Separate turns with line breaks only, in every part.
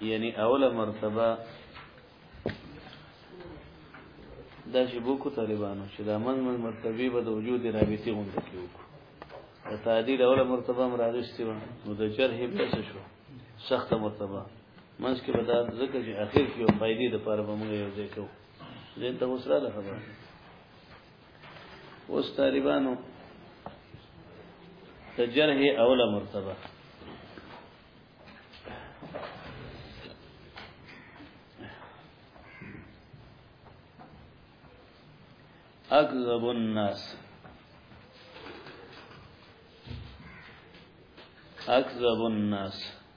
یعنی اوله مرتبه دا چې بوکو طالبانو چې دا من من مرتبه به د وجود رابطي غونډه کې وکړو د تعدیل اوله مرتبه مرادستی و نو د جرح به څه شو سخته مرتبه منځ کې به دا ځکه چې اخر کې یو فائدې د پاره به موږ یو ځای کوو زه ته وسره ده خبره اوس طالبانو د جرح اوله مرتبه اکذب الناس اکذب الناس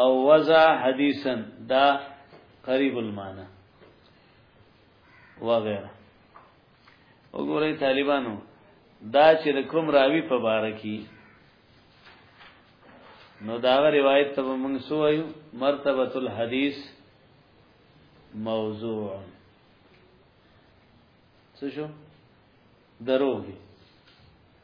او وزا حدیثا دا قریب المعنی وغیرہ وګورئ طالبانو دا چې د کوم راوی په باره کې نو دا روایت ته موږ سوایو مرتبه الحدیث موضوع څه شو دروغ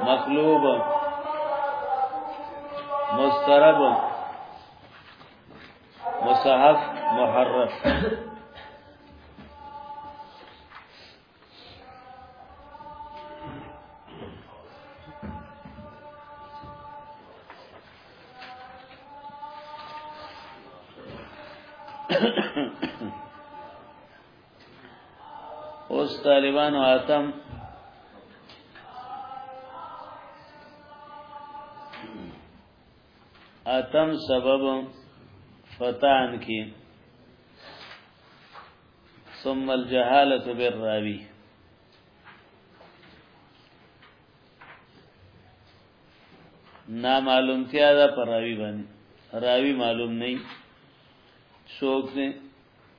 مطلوب مسترب مصحف محرف اوس طالبانو اتم اتم سبب فتان کی ثم الجهاله بالراوی نا معلومتیا دا پر راوی باندې راوی معلوم نه څوک نه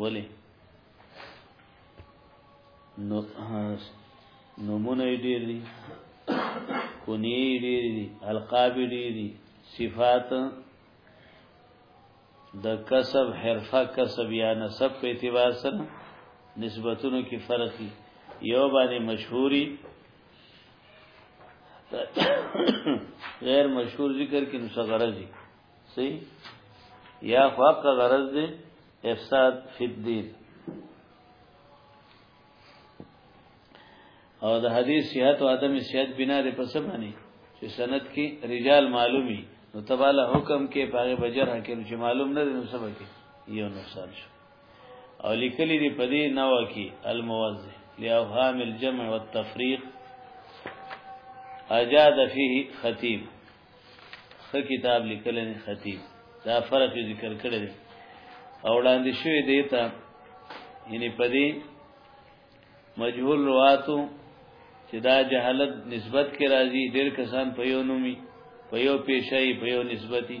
ولی نو نمونه ډیر دي کونی ډیر دي القاب ډیر دي صفات د کسب حرفه کسب یا نسب په اعتبار سره نسبتونو کې فرق دي یو باندې مشهوري غیر مشهور ذکر کې نو څه غرض دي سی یا خواق غرض دی افساد فی الدین او د حدیث صحت او عدم صحت بنا لري په سمانی چې سند کې رجال معلومي نو تباله حکم کې پاره بجر حکم چې معلوم نه دي نو سبا کې یو نقصان شو او لیکلی دی په دې نو کې الموزه لاوهام الجمع والتفریق اجاد فيه خطيب خه کتاب لیکل نه خطیب دا فرق ذکر کړی دی او وړاندې شوی دی ته یعنی پدې مجهول رواتو چې دا جهالت نسبت کې راځي ډېر کسان په یو نومي په یو پیشې په یو نسبتي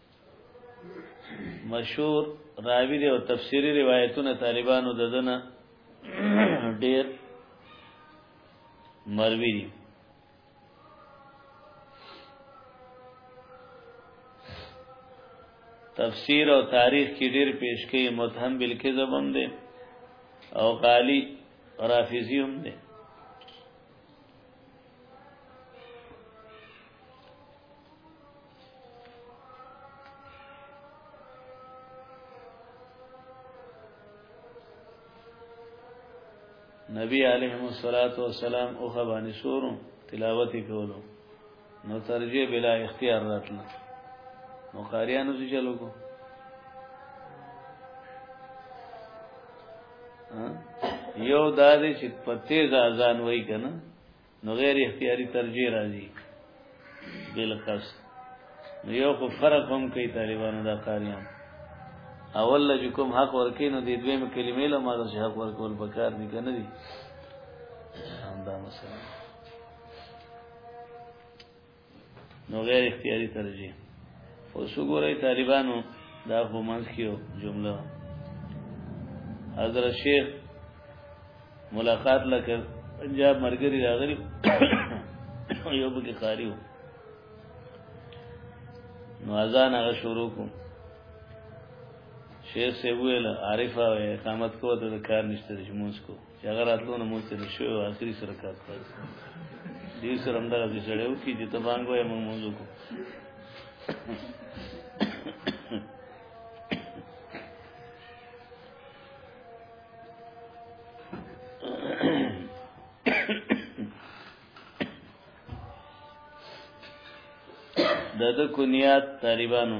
مشهور راوی دی او تفسیری روایتونه طالبانو ددنه ډیر مروی دی تفسیر او تاریخ کې ډیر پیش کوي متهم بالکذب هم دی او قالی رافضی هم دی نبی علیه الصلاۃ والسلام او خبانی سورو تلاوت کولو نو ترجیح بلا اختیار راتل نو قاریانو چې چلو کو یو دادې چې پته ځان وای کنه نو غیر اختیاري ترجیح راځي بل قص نو یو خو فرق هم کوي طالبانو دا کاریان اول لږ کوم حق ورکین نو د دوی مې کلمې له ماده چې حق ورکول پکار دي کنه دي همدا مسله نو غیر اختیاري ترجیح اوس وګورئ طالبانو دا خو منځ کې جمله حضرت شیخ ملاقات لکه پنجاب مرګري راغلی یو بګی قاری و نو اذان هغه شروع کوم شیخ سی ویل عارفه اقامت کو ته کار نشته چې مونږ کو چې هغه راتلو نه موږ تیر شو اخري سره کار کوي دې سره هم دغه ځړې او کې چې ته باندې وای موږ موضوع کو د د کنیات طالبانو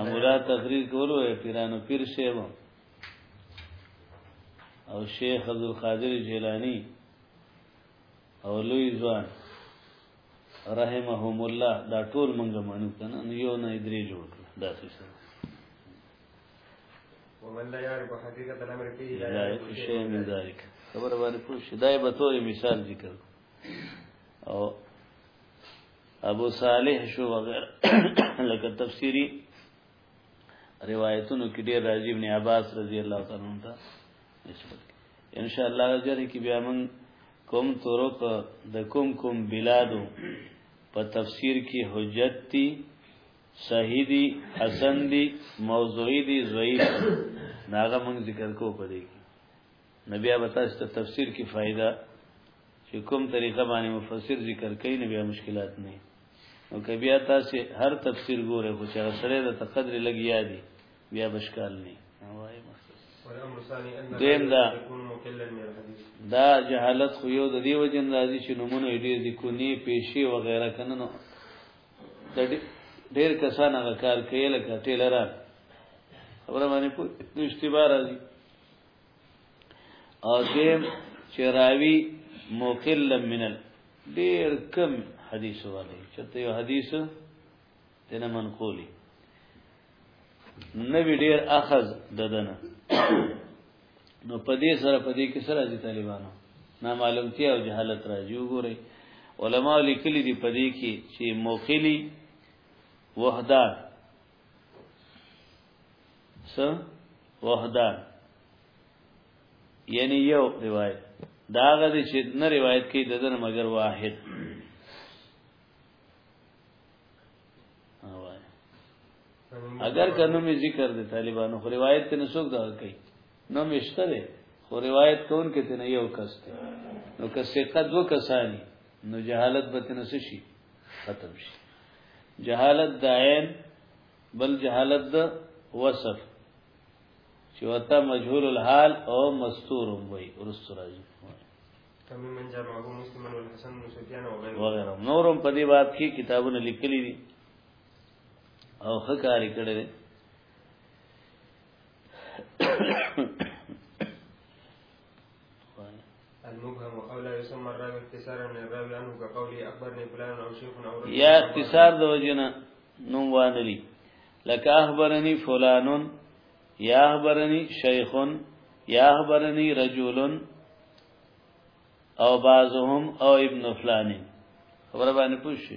امورا تقریر کولو پیرانو پیر شیب او شیخ عبدالقادر جیلانی او لوی ځوان رحمهم الله دا ټول مونږ مانو کنه یو نه درې جوړ کړ دا څه
ومن لا يعرف حقيقة الأمر فيه
لا يعرف شيء من ذلك خبر باندې پوښ دا به تور مثال ذکر او ابو صالح شو وغیرہ لکه تفسیری روایتونو کې ډیر راځي ابن عباس رضی الله تعالی عنہ ته نسبت ان شاء الله جره کې بیا من کوم طرق د کوم کوم بلادو په تفسیر کې حجت دي صحیح دي حسن دي موضوعي دي ضعیف ناغه من ذکر کو پدې نو بیا به تاسو ته تفسیر کې فائدہ چې کوم طریقه باندې مفسر ذکر کوي نو بیا مشکلات نه نو که بیا تاسو هر تفسیر ګوره خو چې سره د تقدر لګیا دي بیا بشکال نه
وایي
دیم دا دا جهالت خو یو د دې وجه راځي چې نمونه ډېر دي کونی پیشي و غیره کنه نو د ډېر کسان هغه کار کوي لکه ټیلران خبره باندې په اشتباه راځي او دیم چې راوی مخل من ډیر کم حدیث والے چې ته یو حدیث تنه منقولی نبی ډیر اخذ ددنه نو پدې سره پدې کې سره دي طالبانو نامعلومتیا او جهالت راځي وګورئ علما لیکلي دي پدې کې چې موخلی وحدات س وحده یعنی یو روایت دا غدي چې نه روایت کې ددن مگر واحد اگر کنو می ذکر دے طالبانو خو روایت ته نسوک دا کوي نوم یې شته دی خو روایت کوونکی ته نه یو کس دی نو که ثقه دوه کسانی نو جهالت به تنه شي ختم شي جهالت د عین بل جهالت د وصف چې وتا مجهول الحال او مستور وي ورسره راځي
تمام جامع ابو مسلم والحسن بن سفيان وغيره
نورم په دې باب کې کتابونه لیکلي دي او خکاری
کړی دی
یا اختصار د وجنه نوم وانلی لکه اخبرنی فلانون یا اخبرنی شیخون یا اخبرنی رجولون او بعضهم او ابن فلانی خبر باندې پوښی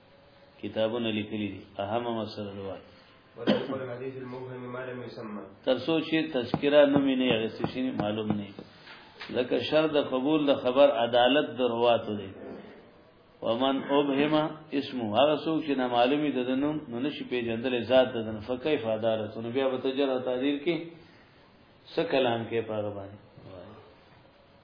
کتابونه لیکلي دي اهمه مسله ده تر څو چې تذکرہ نوم نه هغه شي معلوم نه لکه شر د قبول د خبر عدالت د روات دی ومن ابهم اسمه هغه څوک چې نه معلومي د دنوم نو نشي پیژندل ذات د دن فکیف عدالت نو بیا به تجربه تعدیل کې څه کلام کې پاغه باندې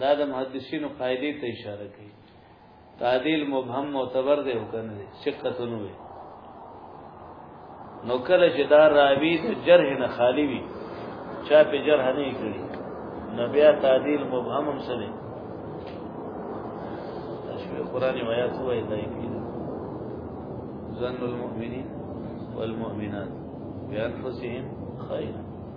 دا د محدثینو قاعده ته اشاره کوي تعدیل مبهم معتبر دی او کنه دی ثقتونو وي نو کله چې دا راوی د جرح نه خالی وي چا په جرح نه کړی نو بیا تعدیل مبهم هم سره تشوی قرآن و آیات هو ایتای پیدا ظن المؤمنین والمؤمنات بانفسهم خیرا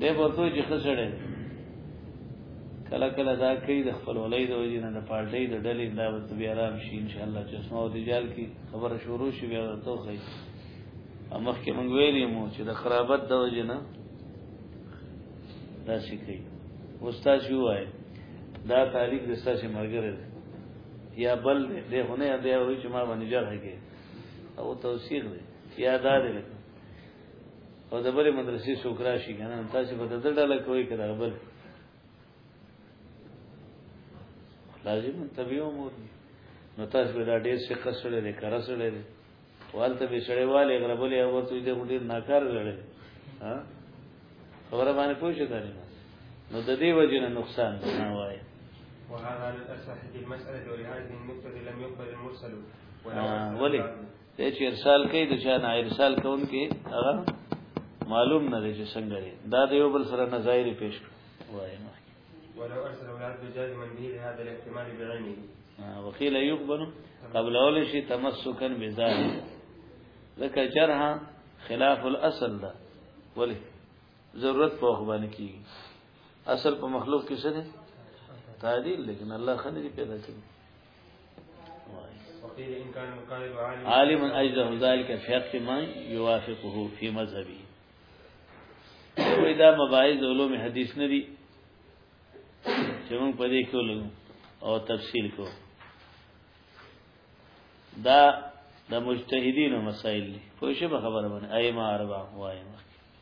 دی به ورته چې ښه سړی دی کله کله دا کوي د خپلولۍ د وجې نه د پارټۍ د ډلې دا به ته بیا ارام شي انشاءالله چې اسما او رجال کې خبره شروع شي بیا ورته وښایي مخکې مونږ ویلي مو چې د خرابت د وجې نه داسې کوي اوس تاسې ووایئ دا تعلیق د ستاسې ملګری دی یا بل دی دی خو نه دی وایي چې ما باندې جرح کوي او توثیق دی یا دا دی لکه او د بلې مدرسې څوک راشي کنه تاسو به د دې ډله کوي کړه بل لازم تبيو مور نو تاسو به دا ډېر څه کسړې دې کرسړې دې والته به سړې والي غربلې او ته دې غوډې ناکار وړې ها خبره باندې پوښتنه ده نو د دې وجه نه نقصان نه وای
وهذا للاسح في المساله ولهذه المبتدئ لم يقبل المرسل
ولا ولي ته چې ارسال کوي د چا نه ارسال کون کې هغه معلوم نه دی چې څنګه دی دا د یو بل سره نظایر پیش وایم
ولو ارسل اولاد بجاز من به لهذا الاحتمال بعينه
وقيل يقبل قبل اول شي تمسكا بذلك ذکر چرها خلاف الاصل ده ولی ضرورت په خوبانه کی اصل په مخلوق کې څه ده تعدیل لیکن الله خنه پیدا کړی عالم اجزه ذلك في حق ما يوافقه في مذهبه وې دا مباحث علوم حدیث نه دي چې موږ په دې کې ولګو او تفصیل کو دا د مجتهدینو مسائل دي پوه شئ په خبره باندې ائمه اربع وایم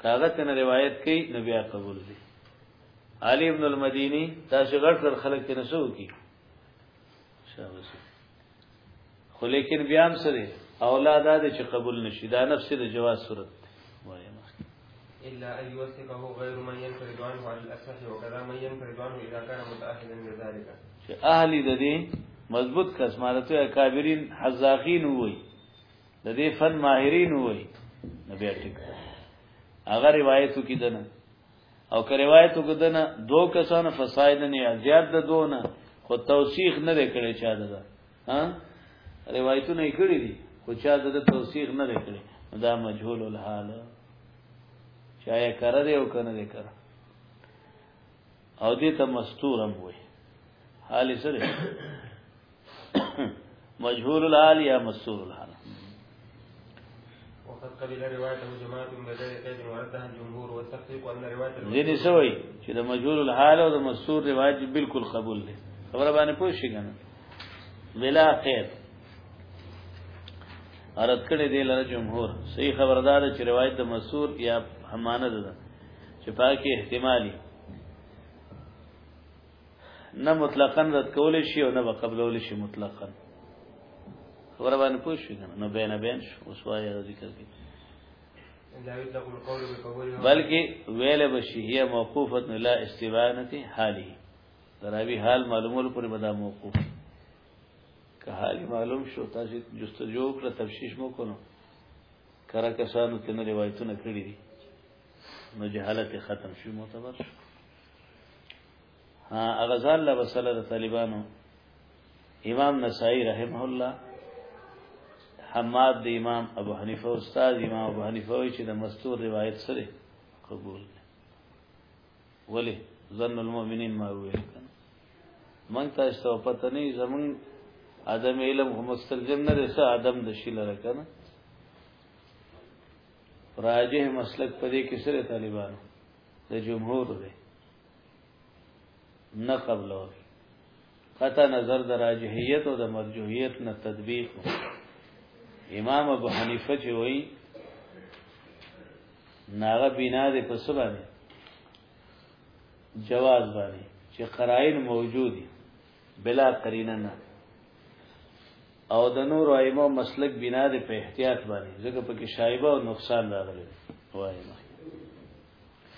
که
هغه څنګه روایت کوي نو بیا قبول دي علي ابن المديني تاسو غټ غټ خلک ته نسو کی شاباش خو لیکن بیا هم سره اولاد ده چې قبول نشي دا نفس د جواز صورت وایم
الا ان يوثقه غير من ينفرد عنه على الاصح وكذا من ينفرد عنه اذا كان متاهلا لذلك
چې اهل د دې مضبوط قسمانته اکابرین حزاقین وای د دې فن ماهرین وای نو بیا ټیک هغه روایتو کې دنه او که روایتو کې دنه دو کسان فساید نه زیات د دونه خو توثیق نه کړي چا ده ها روایتو نه کړی دي خو چا د توثیق نه کړي دا مجهول الحال چا یې کړ دی او کنه دی کړ او دې ته مستورم وای حال سره مجهول الحال یا مسور الحال
وقد قبل روایته جماعت من غیر قید ورده جمهور والتحقیق ان
روایت یعنی سوی چې د مجهول الحال او د مسور روایت بالکل قبول دي خبره باندې پوه شي کنه بلا قید ارد کړي دی لره جمهور صحیح خبردار چې روایت د مسور یا همانه ده چې پاکي احتمالي نه مطلقاً رد کول شي او نه به قبلول شي مطلقاً خبره باندې پوه شو کنه نو بین بین شو اوس وایي ذکر
کې
بلکې ویل بشي هي موقوفه لا استبانه حالي دراوی حال معلومول پر بدا موقوف که حال معلوم شو تاسو جستجو کړه تفشیش مو کو نو کرا کسانو تنه روایتونه کړی دي نو جهالت ختم شي معتبر شو ها اغزال له وسله د طالبانو امام نسائی رحمه الله حماد د امام ابو حنیفه استاد امام ابو حنیفه وی چې د مستور روایت سره قبول ولی ظن المؤمنین ما وی من تاسو ته پته نه زمون عدم علم هم مستلزم نه رسه عدم د شیل راکنه راجه مسلک پدې کې سره طالبانو د جمهور دی نه قبلول قطع نظر د راجحیت او د مرجوحیت نه تطبیق امام ابو حنیفه چې وایي ناغه بنا دې په سبا نه جواز باندې چې قرائن موجود دي بلا قرینه نه او د نور ائمه مسلک بنا د په احتیاط باندې ځکه په کې شایبه او نقصان راغلی وایي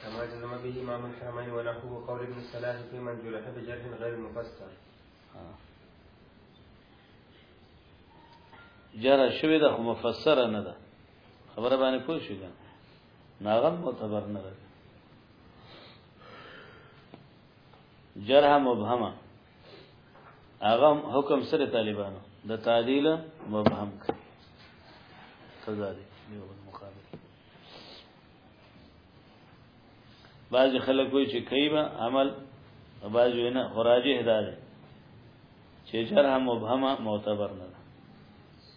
كما جزم به امام الحرمين ونحوه قول ابن الصلاح في من جرح بجرح غير مفسر
جرح شوی ده خو مفسر نه ده خبره باندې پوه شو ناغم معتبر نه ده جرح مبهمه هغه حکم سره طالبانو د تعدیل مبهم کړ تزادی یو مقابل بعض خلک وایي چې کایبه عمل او بعض وینا خراجه هدايه چې جرح مبهمه معتبر نه ده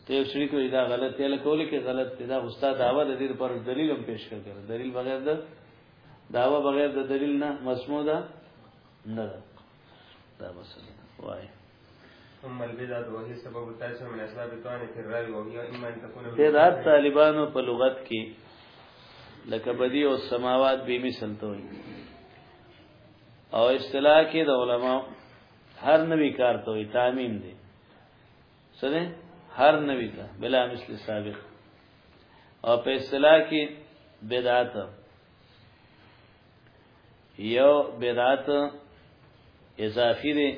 ته شری کوي دا غلط دی لکه ولکه غلط دی دا استاد داوا د دې پر دلیل هم پیش کړی دلیل بغیر د داوا بغیر د دلیل نه مسموع ده نه ده دا مسله وای
ثم البدعه وهي سبب التاسع من اسباب الطعن في الراوي وهي اما ان تكون
بدعت طالبانو په لغت کې لکه بدی او سماوات به مثل ته وي او اصطلاح کې د علما هر نوی کار ته وي تامین دی سره هر نوی ته بلا مثل سابق او په اصطلاح کې بدعت یو بدعت اضافي دی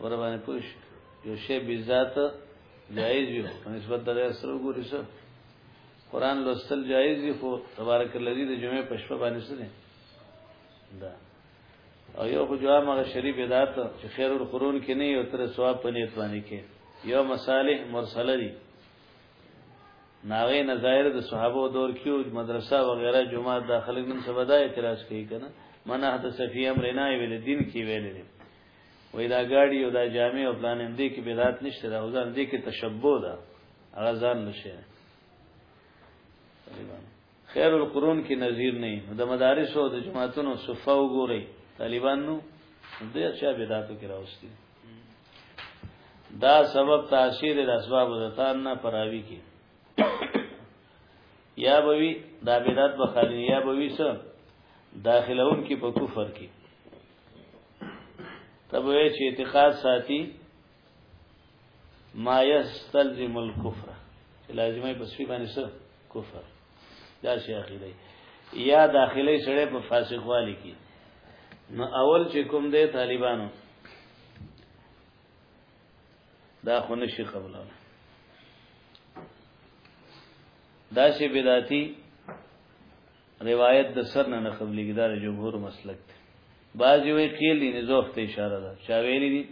ور باندې پوښ یو شی بذات جایز یو نسبت د غیر سره ګوري سره قران لوستل جایز دی خو تبارک الذی د جمعې پښپ باندې سره دا او یو خو جواب مغه شریف ذات چې خیر القرون کې نه یو تر ثواب په نیت باندې کې یو مصالح مرسله دي ناغه نظایر د صحابه دور کې مدرسه وغیرہ جمعه داخله نن سبا دا اعتراض کوي کنه منه د صفی امر نه ویل دین کې ویل دي وای دا گاډي او دا جامع او پلان اندې کې بدعت نشته دا ځان دې کې تشبوه ده هغه ځان نشه خیر القرون کې نظیر نه نو د مدارس او د جماعتونو صفه وګورئ طالبان نو دې اچھا بدعتو کې راوستي دا سبب تاثیر د اسباب د تان نه پراوي کې یا بوي دا بدعت بخاری یا بوي سره داخلون کې په کفر کې تبوی چې اعتقاد ساتي ما يستلزم الكفر چې لازمه په سپی باندې سره کفر دا شي اخیری یا داخلي سره په فاسق والی کې نو اول چې کوم دی طالبانو دا خو نشي قبلول دا شي بدعتي روایت د سر نه نه قبلېږي دا جمهور مسلک دی بعضی وی قیل دی نزوخت اشاره ده چا ویلی دی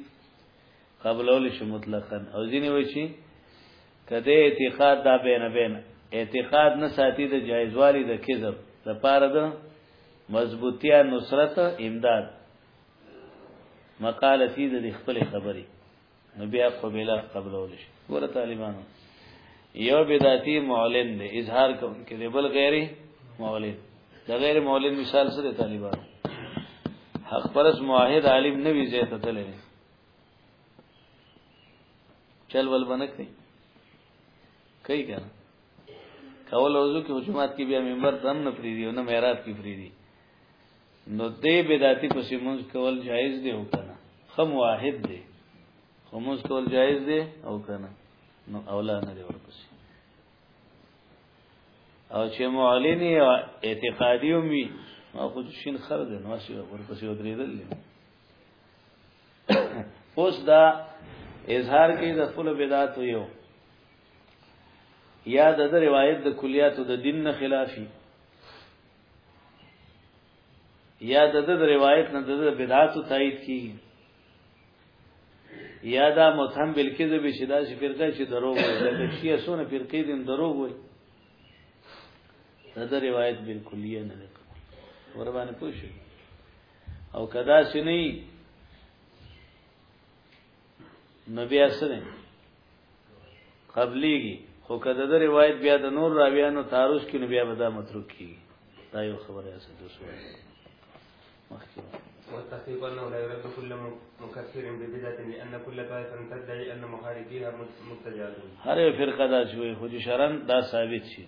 قبلول شي مطلقاً او ځینې وایي چې کده اعتقاد دا بین بین اعتقاد نه ساتي د جایزوالي د کذب د پاره د مضبوطیا نصرت امداد مقاله فی د خپل خبري نو بیا قبله قبلول شي ګوره طالبانو یو بدعتي معلن دی اظهار کوونکی دی بل غیري معلن د غیر مولد مثال سره طالبان حق پرس موحد عالم نوی زیت تللی چل ول بنک نه کوي کنه کول وضو کې حجومات کې بیا منبر دم نه پریدي او نه معراج کې پریدي نو دې بدعتي پسې مونږ کول جایز دی او کنه خم واحد دی خو مونږ کول جایز دی او کنه نو اولا نه دی ورپسې او چې معلن او اعتقادي هم وي ما خو شین خر دې نو شي ورپسې ودرېدل اوس دا اظهار کې د خپل بدعت یو یا د روایت د کلیاتو د دین نه خلافي یا د د روایت نه د بدعاتو تایید کیږي یا دا متهم بالکذب چې دا چې فرقه چې دروغ وي دا شیعه سونه فرقې دین دروغ وي دا روایت بالکلیه نه ده ور باندې پوښي او کدا سني نبی اسره قبليږي خو کدا د روایت بیا د نور راویانو تعارض کې نبی ابدا متروک کیږي دا یو خبره اساسه ده
والتخفيف أنه لا يرد كل مكفر ببدعة لأن كل طائفة تدعي أن محاربيها مبتدعة
هر فرقه دا شوي خو شرن دا ثابت شي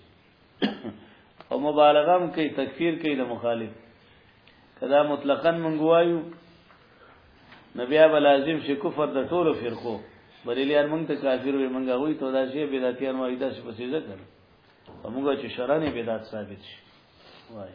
او مبالغه هم کوي تکفیر کوي د مخالف کدا مطلقاً مونږ وایو نبي ابا لازم شي کفر د ټولو فرقو بریلیان مونږ ته کافر وي مونږ غوي ته دا شی بدعتیان وایي دا څه پسې ځکه مونږ چې شرانه بدعت ثابت شي وایي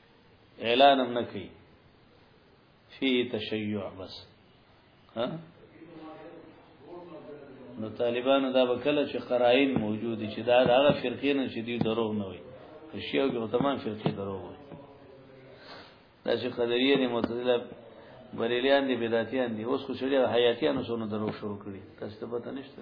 اعلان هم نه کوي فيه تشيع بس ها نو طالبانو دا وکړه چې قرائن موجود دي چې دا هغه فرقې نه چې دی دروغ نه وي شیعه او تمام فرقې دروغ وي دا چې قدریه دي معتزله بریلیان دي بدعتیان دي اوس خو شریعه حیاتیانو سره دروغ شروع کړي تاسو ته پته نشته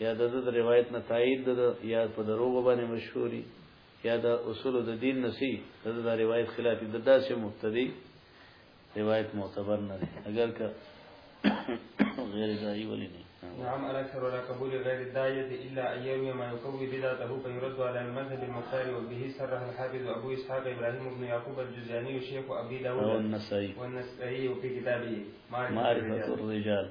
یا د د روایت نه تایید د یا په دروغ باندې مشهوري یا د اصول د دین نسی د د روایت خلاف د داسې مبتدی روایت معتبر نه دی اگر که غیر دای ولی نه
نعم الاكثر ولا قبول غير الداعية الا ان يروي ما يقوي بدعته فيرد على المذهب المختار وبه سره الحافظ ابو اسحاق ابراهيم بن يعقوب الجزاني وشيخ
ابي
داود
والنسائي
والنسائي وفي كتابه
معرفة الرجال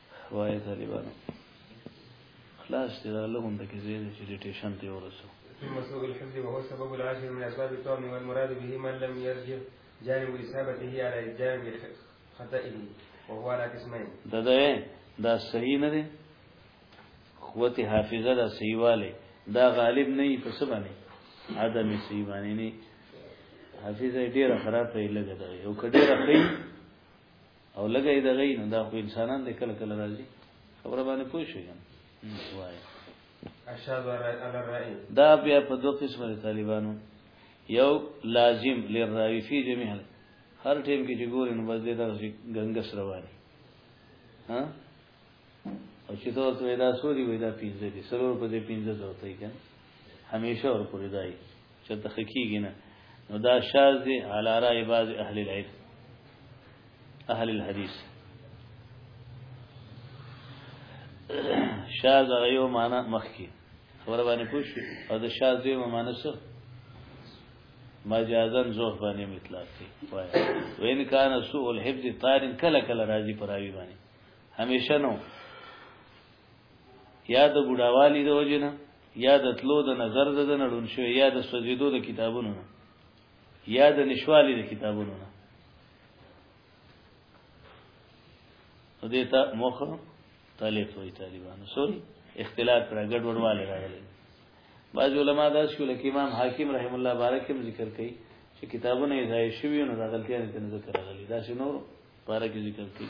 وای طالبان خلاص دې دا لګون د کې زی چې ډیټیشن ته ورسو
مسوق الحفظ وهو سبب العاشر من اسباب التوم والمراد به من لم يرجع جانب اصابته على جانب خطئه وهو على قسمين
دا دا دا صحیح نه دی قوت حافظه دا صحیح والے دا غالب نه په سبا نه عدم صحیح باندې نه حافظه ډیره خرابه لګه دا یو کډه راخی او لګه یې دغه نو دا خو انسانان د کله کله راځي خبره باندې پوه شو یم وای
اشهد ان الرای
دا بیا په دوه قسمه طالبانو یو لازم للرای فی جميع هر ټیم کې چې ګورې نو بس دې دا غنګس رواني ها او چې ته ته دا سوري وې دا پینځه دي سرور په دې پینځه ځوته یې کنه همیشه ور پورې دای چې ته خکیږي نه نو دا شاذ دی علی را بعض اهل العلم اهل الحديث شاذ غيو معنا مخکی خبر باندې پوښ او دا شاذ دی معنا څه مجازن زوف باندې مطلق دی وای وین کان سوء الحفظ طارن کله کله راضی پراوی باندې همیشه نو یا د بډاوالی د وجنه یا د تلو د نظر د نړون شو یا د سوزیدو د کتابونو نه یا د نشوالی د کتابونو نه دې ته مخ طالب وای طالبانو سوري اختلاف را ګډ وډواله راغلي بعض علما دا شو لکه امام حاکم رحم الله بارک هم ذکر کوي چې کتابونه یې ځای شوی نو دا غلطیاں ته ذکر راغلي دا شنو پاره کې ذکر کړي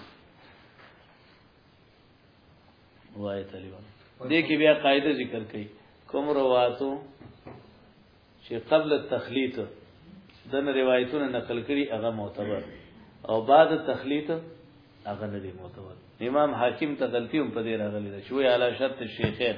وای طالبان دې کې بیا قاعده ذکر کړي کوم رواتو چې قبل التخلیط دنه روایتونه نقل کړي هغه معتبر او بعد التخلیط هغه نه دي معتبر امام حاکم ته غلطي هم په دې راغلي ده شوې علا شرط شیخین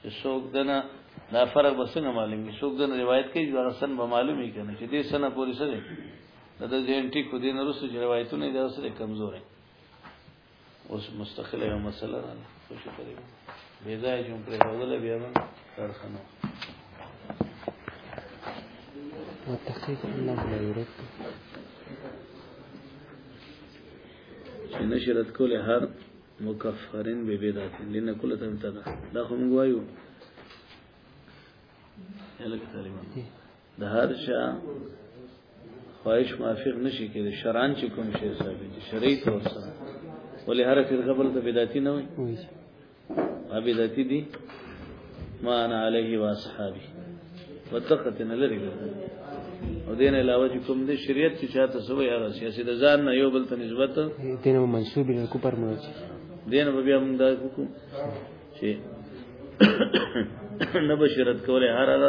چې څوک دنه دا
فرق به څنګه معلوم
وي څوک دنه روایت کوي چې هغه سن به معلوم وي کنه چې دې سنه پوری سره دا د جینټیک خو دې نه رسو چې روایتونه دې سره کمزور دي اوس مستقله یو مسله ده خو شي کوي بې ځای جون پر هغه بیا من کارخانه
والتحقيق انه لا يرد
چې نشرت کوله هر مکفرین به بدعت لنه کله ته متا ده دا خو موږ وایو الګ طالبان د هر شا خواهش موافق نشي کېږي شرعن چې کوم شی ثابت دي شرعي تور سره ولې هر فرقه بل ته بدعتي نه وي
ا
بدعتي دي ما انا علیه و اصحابی وتقتن لري او دین علاوه چې کوم د شریعت چې چاته سوې یا سیاسي د ځان نه یو بل ته نسبت
دین منسوب له کو پر مړ
دین به بیا موږ دا کو چې نه بشرت کوله هر هر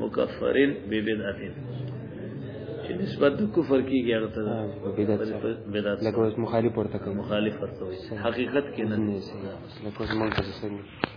مکفرین بی بدعتین چې نسبت د کفر کیږي هغه ته
بدعت لکه اوس مخالف ورته کوي
مخالف ورته حقیقت کې نه
لکه اوس مونږ ته څنګه